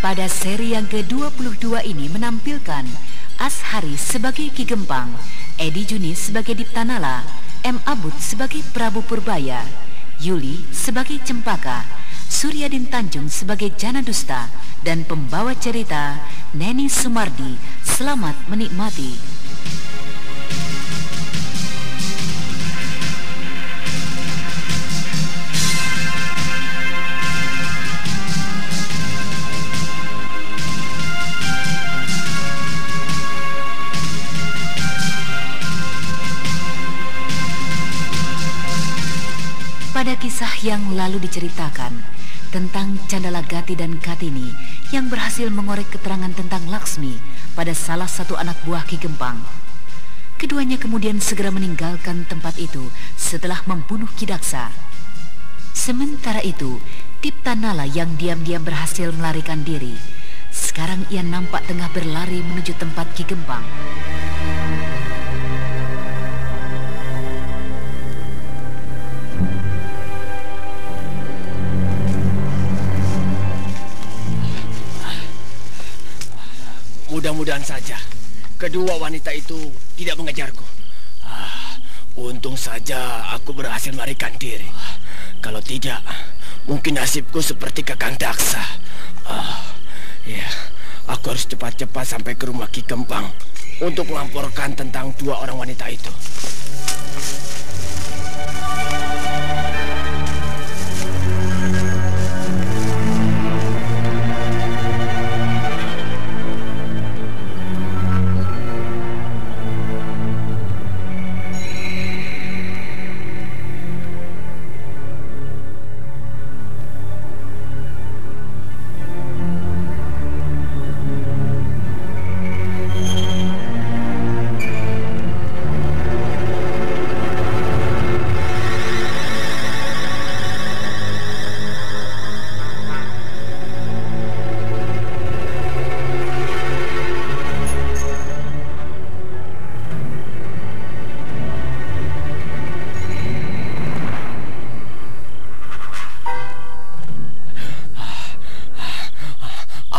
Pada seri yang ke-22 ini menampilkan Ashari sebagai Ki Gempang, Edi Junis sebagai Diptanala, M. Abud sebagai Prabu Purbaya, Yuli sebagai Cempaka, Suryadin Tanjung sebagai Jana Dusta, dan pembawa cerita Neni Sumardi. Selamat menikmati. Pada kisah yang lalu diceritakan tentang Candalagati dan Katini yang berhasil mengorek keterangan tentang Laksmi pada salah satu anak buah Ki Gempang. Keduanya kemudian segera meninggalkan tempat itu setelah membunuh Kidaksa. Sementara itu, Tiptanala yang diam-diam berhasil melarikan diri. Sekarang ia nampak tengah berlari menuju tempat Ki Gempang. Mudah-mudahan saja kedua wanita itu tidak mengejarku. Ah, untung saja aku berhasil melarikan diri. Kalau tidak, mungkin nasibku seperti Kakang Daksa. Ah, ya, aku harus cepat-cepat sampai ke rumah Ki Kempang untuk melaporkan tentang dua orang wanita itu.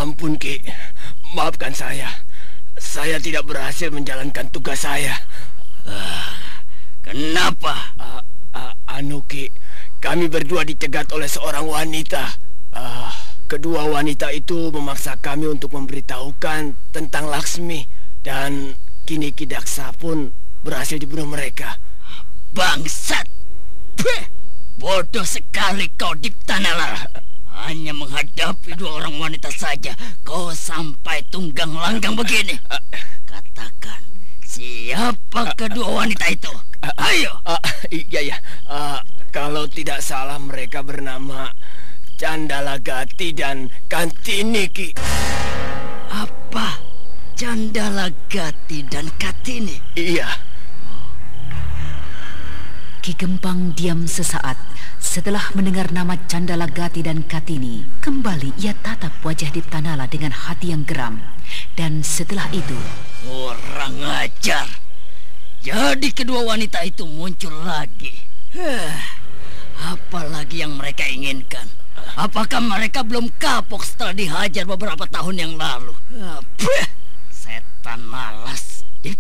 Ampun Ki, maafkan saya. Saya tidak berhasil menjalankan tugas saya. Kenapa? Ah, ah, anu Ki, kami berdua dicegat oleh seorang wanita. Kedua wanita itu memaksa kami untuk memberitahukan tentang Laksmi dan kini Kidaksa pun berhasil dibunuh mereka. Bangsat! Bodoh sekali kau Diptanala. Hanya menghadapi dua orang wanita saja, kau sampai tunggang langgang begini. Katakan, siapa kedua wanita itu? Ayo! Ah, iya ya, Ah, kalau tidak salah mereka bernama Candalagati dan Kantini Ki. Apa? Candalagati dan Katini? Iya. Ki Gempang diam sesaat setelah mendengar nama Candalagati dan Katini. Kembali ia tatap wajah Diptanala dengan hati yang geram. Dan setelah itu, Orang ajar. Jadi kedua wanita itu muncul lagi. Heh, apalagi yang mereka inginkan? Apakah mereka belum kapok setelah dihajar beberapa tahun yang lalu? Peh, Setan malas. Di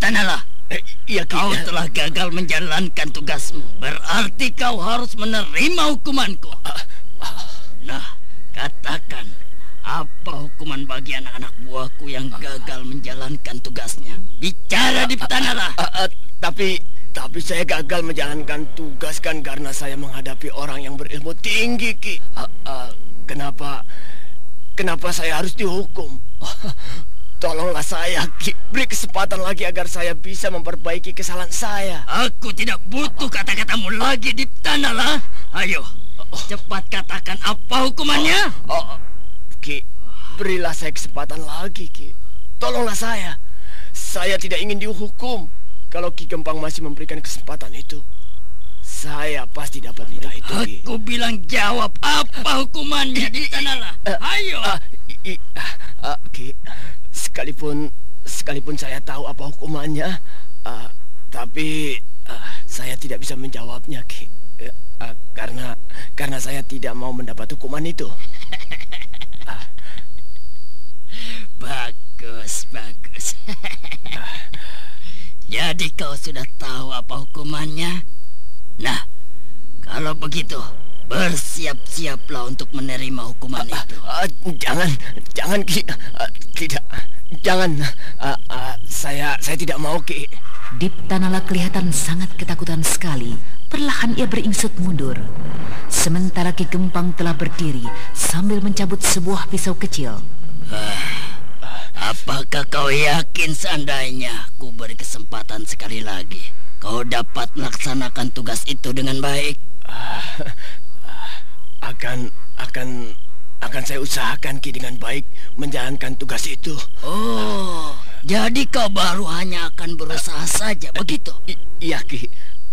tanahlah. Eh, iya. Kau telah gagal menjalankan tugasmu. Berarti kau harus menerima hukumanku. Ah, Nah, katakan apa hukuman bagi anak-anak buahku yang gagal menjalankan tugasnya? Bicara di tanahlah. Ah, ah, tapi tapi saya gagal menjalankan tugas kan karena saya menghadapi orang yang berilmu tinggi, Ki. Ah, kenapa kenapa saya harus dihukum? Tolonglah saya, Ki. Beri kesempatan lagi agar saya bisa memperbaiki kesalahan saya. Aku tidak butuh kata-katamu lagi di tanahlah. Ayo, cepat katakan apa hukumannya? Oh, Ki, berilah saya kesempatan lagi, Ki. Tolonglah saya. Saya tidak ingin dihukum. Kalau Ki Gempang masih memberikan kesempatan itu, saya pasti dapat minta itu, Ki. Aku bilang jawab apa hukumannya di tanahlah. Ayo. Ah, i, i, ah, ah, Ki, sekalipun sekalipun saya tahu apa hukumannya, ah, tapi ah, saya tidak bisa menjawabnya, Ki. Ah, karena karena saya tidak mau mendapat hukuman itu. Bagus, bagus. Jadi kau sudah tahu apa hukumannya? Nah, kalau begitu, bersiap-siaplah untuk menerima hukuman itu. Ah, jangan, jangan Ki, Ah, tidak, jangan. Ah, ah, saya, saya tidak mau Ki. Dip Tanala kelihatan sangat ketakutan sekali. Perlahan ia beringsut mundur. Sementara Ki Gempang telah berdiri sambil mencabut sebuah pisau kecil. Apakah kau yakin seandainya ku beri kesempatan sekali lagi, kau dapat melaksanakan tugas itu dengan baik? Akan, akan, akan saya usahakan Ki dengan baik menjalankan tugas itu. Oh, jadi kau baru hanya akan berusaha saja, begitu? Iya Ki.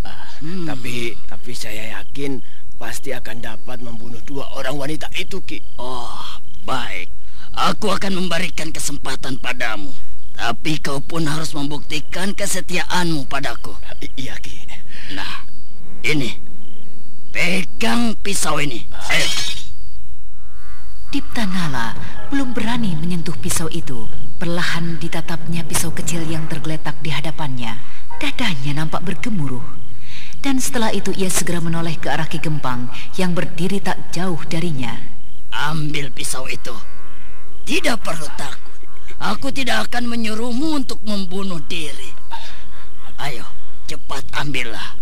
Ah, Tapi, tapi saya yakin pasti akan dapat membunuh dua orang wanita itu Ki. Oh, baik. Aku akan memberikan kesempatan padamu. Tapi kau pun harus membuktikan kesetiaanmu padaku. I- iya Ki. Nah, ini. Pegang pisau ini. Ayo. Dip Tanala belum berani menyentuh pisau itu. Perlahan ditatapnya pisau kecil yang tergeletak di hadapannya. Dadanya nampak bergemuruh. Dan setelah itu ia segera menoleh ke arah Ki Gempang yang berdiri tak jauh darinya. Ambil pisau itu. Tidak perlu takut. Aku tidak akan menyuruhmu untuk membunuh diri. Ayo, cepat ambillah.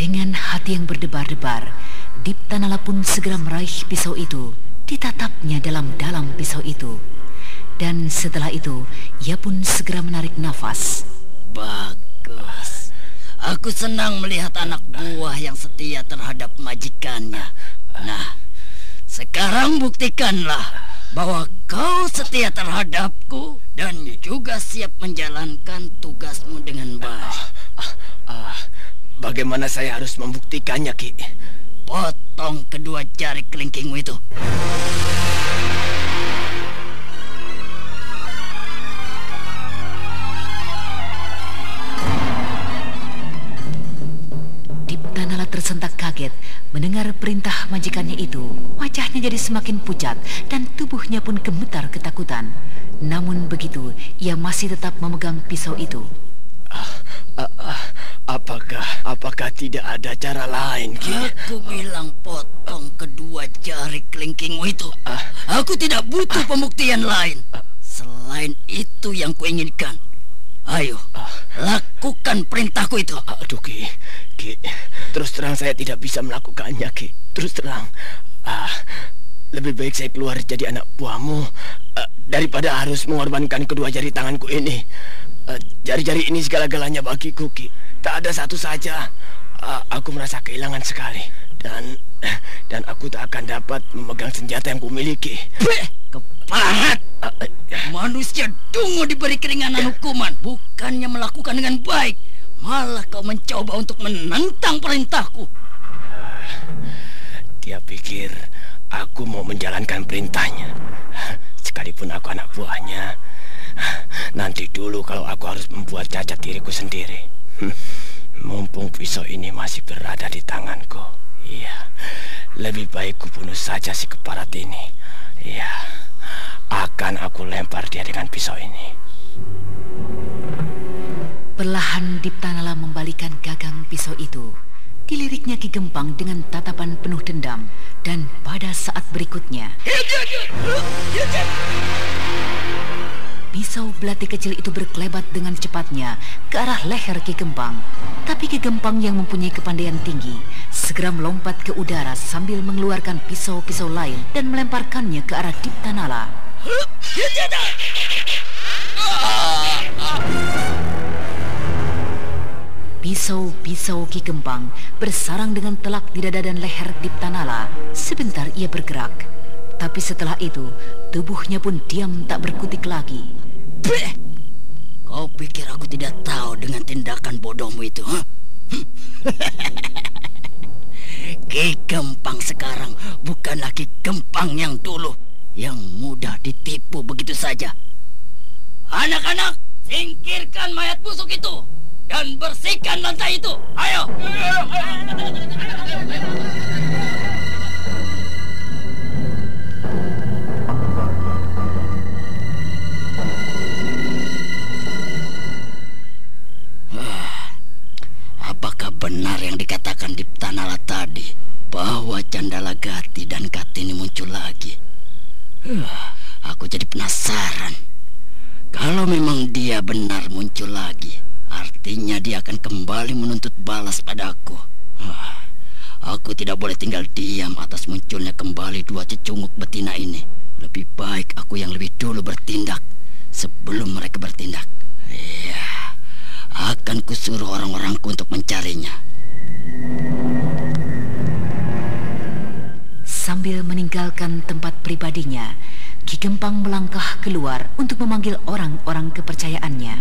Dengan hati yang berdebar-debar, Dip Tanala pun segera meraih pisau itu. Ditatapnya dalam-dalam pisau itu. Dan setelah itu, ia pun segera menarik nafas. Bagus. Aku senang melihat anak buah yang setia terhadap majikannya. Nah, sekarang buktikanlah bahwa kau setia terhadapku dan juga siap menjalankan tugasmu dengan baik. Ah, bagaimana saya harus membuktikannya Ki? Potong kedua jari kelingkingmu itu. Dip Tanala tersentak kaget mendengar perintah majikannya itu. Wajahnya jadi semakin pucat dan tubuhnya pun gemetar ketakutan. Namun begitu, ia masih tetap memegang pisau itu. Ah, ah, apakah tidak ada cara lain Ki? Aku bilang potong kedua jari kelingkingmu itu. Aku tidak butuh pembuktian lain. Selain itu yang kuinginkan. Ayo, lakukan perintahku itu. Aduh Ki, Ki, terus terang saya tidak bisa melakukannya Ki. Terus terang, ah, lebih baik saya keluar jadi anak buahmu ah, daripada harus mengorbankan kedua jari tanganku ini. Ah, Jari-jari ini segala-galanya bagiku Ki. Tak ada satu saja. Ah, aku merasa kehilangan sekali dan dan aku tak akan dapat memegang senjata yang kumiliki. Beh, keparat. Ah, ah, Manusia dungu diberi keringanan hukuman. Bukannya melakukan dengan baik. Malah kau mencoba untuk menentang perintahku. Dia pikir aku mau menjalankan perintahnya. Sekalipun aku anak buahnya. Nanti dulu kalau aku harus membuat cacat diriku sendiri. Mumpung pisau ini masih berada di tanganku. Iya, lebih baik ku bunuh saja si keparat ini. Iya, akan aku lempar dia dengan pisau ini. Perlahan Diptanala membalikan gagang pisau itu. Diliriknya Ki Gempang dengan tatapan penuh dendam dan pada saat berikutnya Pisau belati kecil itu berkelebat dengan cepatnya ke arah leher Ki Gempang. Tapi Ki Gempang yang mempunyai kepandaian tinggi segera melompat ke udara sambil mengeluarkan pisau-pisau lain dan melemparkannya ke arah Diptanala. Pisau-pisau Ki Gempang bersarang dengan telak di dada dan leher Diptanala. Sebentar ia bergerak, tapi setelah itu tubuhnya pun diam tak berkutik lagi. Beh! Kau pikir aku tidak tahu dengan tindakan bodohmu itu, ha? Ki Gempang sekarang bukan lagi Gempang yang dulu, yang mudah ditipu begitu saja. Anak-anak, singkirkan mayat busuk itu! dan bersihkan lantai itu. Ayo. di Tanala tadi bahwa Candala Gati dan Katini muncul lagi? Ah, aku jadi penasaran. Kalau memang dia benar muncul lagi, Artinya dia akan kembali menuntut balas padaku. Ah, aku tidak boleh tinggal diam atas munculnya kembali dua cecunguk betina ini. Lebih baik aku yang lebih dulu bertindak sebelum mereka bertindak. Ya, akan kusuruh orang-orangku untuk mencarinya. Sambil meninggalkan tempat pribadinya, Ki Gempang melangkah keluar untuk memanggil orang-orang kepercayaannya.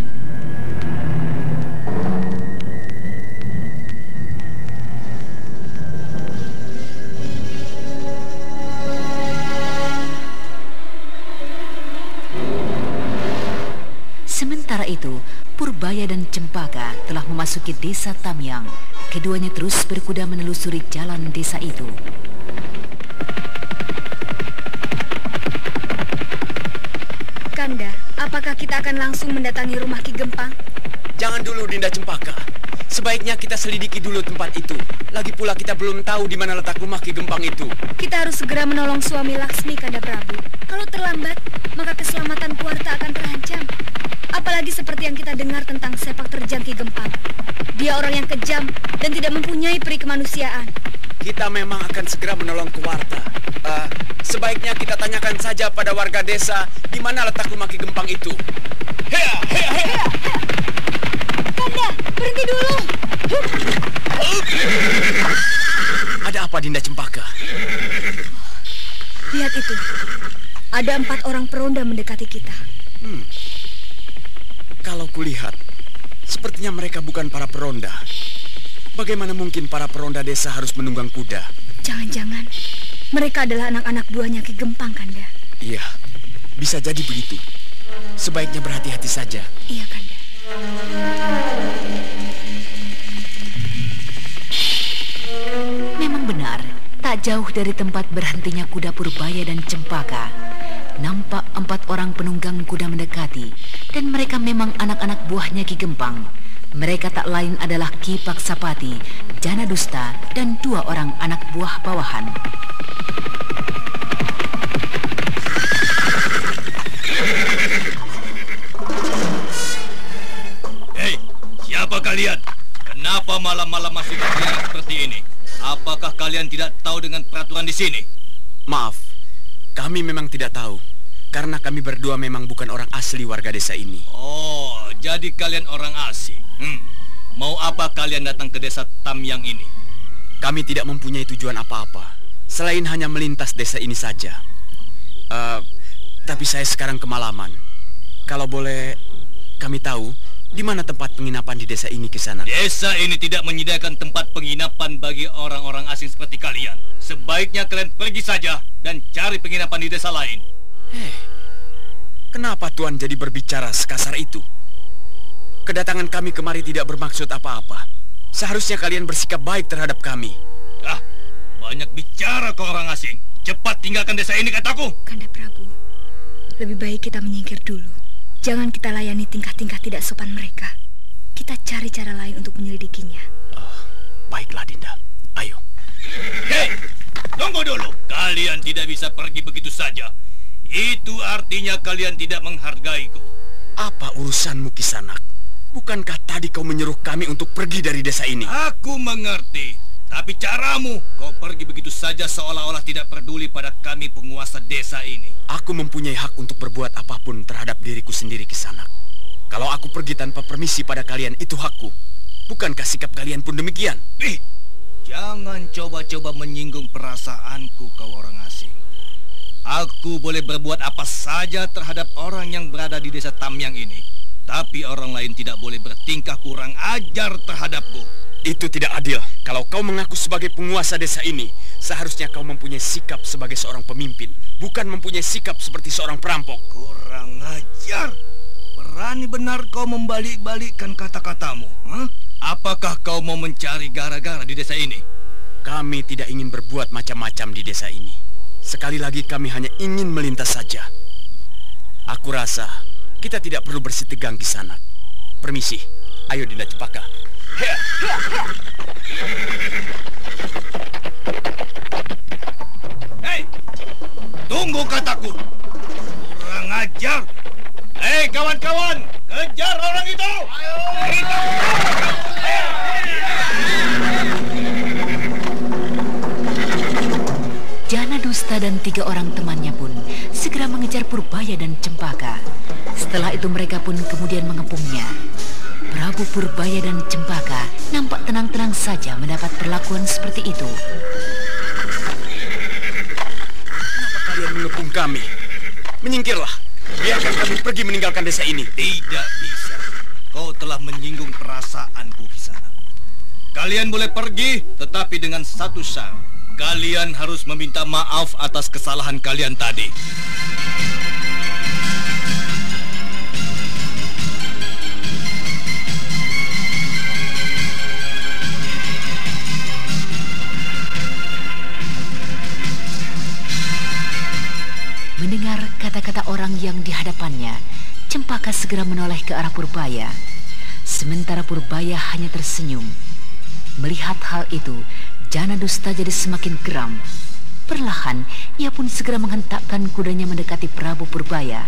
Sementara itu, Purbaya dan Cempaka telah memasuki desa Tamyang. Keduanya terus berkuda menelusuri jalan desa itu. Kita akan langsung mendatangi rumah Ki Gempang? Jangan dulu Dinda Cempaka. Sebaiknya kita selidiki dulu tempat itu. Lagi pula kita belum tahu di mana letak rumah Ki Gempang itu. Kita harus segera menolong suami Laksmi, Kanda Prabu. Kalau terlambat, maka keselamatan keluarga akan terancam. Apalagi seperti yang kita dengar tentang sepak terjang Ki Gempang. Dia orang yang kejam dan tidak mempunyai peri kemanusiaan. Kita memang akan segera menolong Kewarta. Uh, sebaiknya kita tanyakan saja pada warga desa di mana letak rumah Ki Gempang itu. Hea, hea, hea. Kanda, berhenti dulu. Ada apa Dinda Cempaka? Lihat itu. Ada empat orang peronda mendekati kita. Kulihat, sepertinya mereka bukan para peronda. Bagaimana mungkin para peronda desa harus menunggang kuda? Jangan-jangan mereka adalah anak-anak buahnya Ki Gempang, Kanda. Iya, bisa jadi begitu. Sebaiknya berhati-hati saja. Iya, Kanda. Memang benar, tak jauh dari tempat berhentinya kuda Purbaya dan Cempaka nampak empat orang penunggang kuda mendekati dan mereka memang anak-anak buahnya Ki Gempang. Mereka tak lain adalah Ki Paksapati, Jana Dusta, dan dua orang anak buah bawahan. Hei, siapa kalian? Kenapa malam-malam masih bergerak seperti ini? Apakah kalian tidak tahu dengan peraturan di sini? Maaf, kami memang tidak tahu. Karena kami berdua memang bukan orang asli warga desa ini. Oh, jadi kalian orang asing. Hmm. Mau apa kalian datang ke desa Tamyang ini? Kami tidak mempunyai tujuan apa-apa. Selain hanya melintas desa ini saja. Uh, tapi saya sekarang kemalaman. Kalau boleh kami tahu, di mana tempat penginapan di desa ini ke sana? Desa ini tidak menyediakan tempat penginapan bagi orang-orang asing seperti kalian. Sebaiknya kalian pergi saja dan cari penginapan di desa lain. Hei, kenapa Tuan jadi berbicara sekasar itu? Kedatangan kami kemari tidak bermaksud apa-apa. Seharusnya kalian bersikap baik terhadap kami. Ah, banyak bicara ke orang asing. Cepat tinggalkan desa ini, kataku. Kanda Prabu, lebih baik kita menyingkir dulu. Jangan kita layani tingkah-tingkah tidak sopan mereka. kita cari cara lain untuk menyelidikinya. Uh, baiklah, Dinda. Ayo. Hei, tunggu dulu. Kalian tidak bisa pergi begitu saja. Itu artinya kalian tidak menghargaiku. Apa urusanmu, Kisanak? Bukankah tadi kau menyuruh kami untuk pergi dari desa ini? Aku mengerti. Tapi caramu, kau pergi begitu saja seolah-olah tidak peduli pada kami penguasa desa ini. Aku mempunyai hak untuk berbuat apa pun terhadap diriku sendiri, Kisanak. Kalau aku pergi tanpa permisi pada kalian, itu hakku. Bukankah sikap kalian pun demikian? Ih, jangan coba-coba menyinggung perasaanku kau orang asing. Aku boleh berbuat apa saja terhadap orang yang berada di desa Tamyang ini. Tapi orang lain tidak boleh bertingkah kurang ajar terhadapku. Itu tidak adil. Kalau kau mengaku sebagai penguasa desa ini, seharusnya kau mempunyai sikap sebagai seorang pemimpin, bukan mempunyai sikap seperti seorang perampok. Kurang ajar. Berani benar kau membalik-balikkan kata-katamu. Huh? Apakah kau mau mencari gara-gara di desa ini? Kami tidak ingin berbuat macam-macam di desa ini. Sekali lagi kami hanya ingin melintas saja. Aku rasa kita tidak perlu bersitegang di sana. Permisi, ayo Dinda Cepaka. Hei, tunggu kataku. Kurang ajar. Hei kawan-kawan, kejar orang itu. Ayo. Jana Dusta dan tiga orang temannya pun segera mengejar Purbaya dan Cempaka. Setelah itu mereka pun kemudian mengepungnya. Prabu Purbaya dan Cempaka nampak tenang-tenang saja mendapat perlakuan seperti itu. Kenapa kalian mengepung kami? Menyingkirlah. Biarkan kami pergi meninggalkan desa ini. Tidak bisa. Kau telah menyinggung perasaanku di sana. Kalian boleh pergi, tetapi dengan satu syarat. Kalian harus meminta maaf atas kesalahan kalian tadi. Kata-kata orang yang di hadapannya, Cempaka segera menoleh ke arah Purbaya. Sementara Purbaya hanya tersenyum. Melihat hal itu, Jana Dusta jadi semakin geram. Perlahan, ia pun segera menghentakkan kudanya mendekati Prabu Purbaya.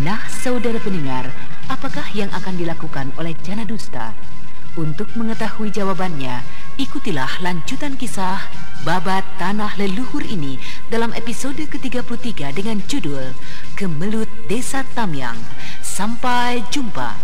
Nah, saudara pendengar, apakah yang akan dilakukan oleh Jana Dusta? Untuk mengetahui jawabannya, ikutilah lanjutan kisah Babat Tanah Leluhur ini dalam episode ke-33 dengan judul Kemelut Desa Tamyang. Sampai jumpa.